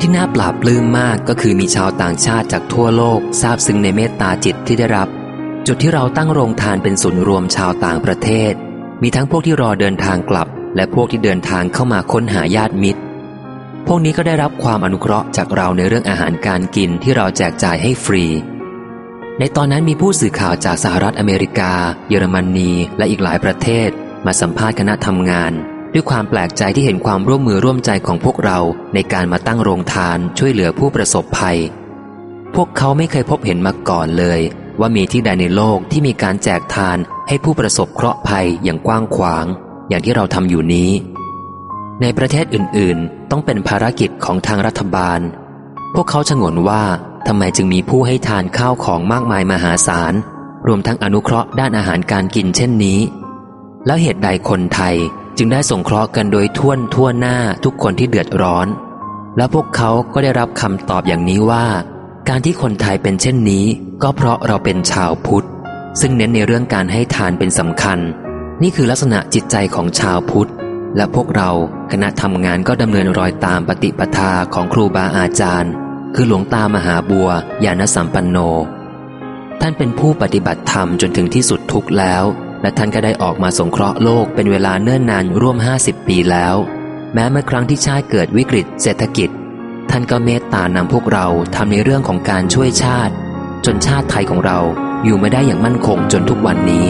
ที่น่าปราบปลื้มมากก็คือมีชาวต่างชาติจากทั่วโลกทราบซึ้งในเมตตาจิตที่ได้รับ จุดที่เราตั้งโรงทานเป็นศูนย์รวมชาวต่างประเทศ มีทั้งพวกที่รอเดินทางกลับ และพวกที่เดินทางเข้ามาค้นหาญาติมิตร พวกนี้ก็ได้รับความอนุเคราะห์จากเราในเรื่องอาหารการกินที่เราแจกจ่ายให้ฟรี ในตอนนั้นมีผู้สื่อข่าวจากสหรัฐอเมริกา เยอรมนีและอีกหลายประเทศ มาสัมภาษณ์คณะทำงาน ด้วยความแปลกใจที่เห็นความร่วมมือร่วมใจของพวกเราในการมาตั้งโรงทานช่วยเหลือผู้ประสบภัย พวกเขาไม่เคยพบเห็นมาก่อนเลย ว่ามีที่ใดในโลกที่มีการแจกทานให้ผู้ประสบเคราะห์ภัยอย่างกว้างขวาง อย่างที่เราทำอยู่นี้ ในประเทศอื่นๆ ต้องเป็นภารกิจของทางรัฐบาล พวกเขาชงนว่าทำไมจึงมีผู้ให้ทานข้าวของมากมายมหาศาลรวมทั้งอนุเคราะห์ด้านอาหารการกินเช่นนี้ แล้วเหตุใดคนไทย จึงได้ส่งเคราะห์กันโดยท่วนทั่วหน้าทุกคนที่เดือดร้อน และพวกเขาก็ได้รับคำตอบอย่างนี้ว่า การที่คนไทยเป็นเช่นนี้ ก็เพราะเราเป็นชาวพุทธ ซึ่งเน้นในเรื่องการให้ทานเป็นสำคัญ นี่คือลักษณะจิตใจของชาวพุทธ และพวกเราคณะทำงานก็ดำเนินรอยตามปฏิปทาของครูบาอาจารย์ คือหลวงตามหาบัวยานสัมปันโน ท่านเป็นผู้ปฏิบัติธรรมจนถึงที่สุดทุกแล้ว และท่านก็ได้ออกมาสงเคราะห์โลกเป็นเวลาเนิ่นนานร่วม 50 ปีแล้ว แม้เมื่อครั้งที่ชาติเกิดวิกฤตเศรษฐกิจ ท่านก็เมตตานำพวกเราทำในเรื่องของการช่วยชาติ จนชาติไทยของเราอยู่ไม่ได้อย่างมั่นคงจนทุกวันนี้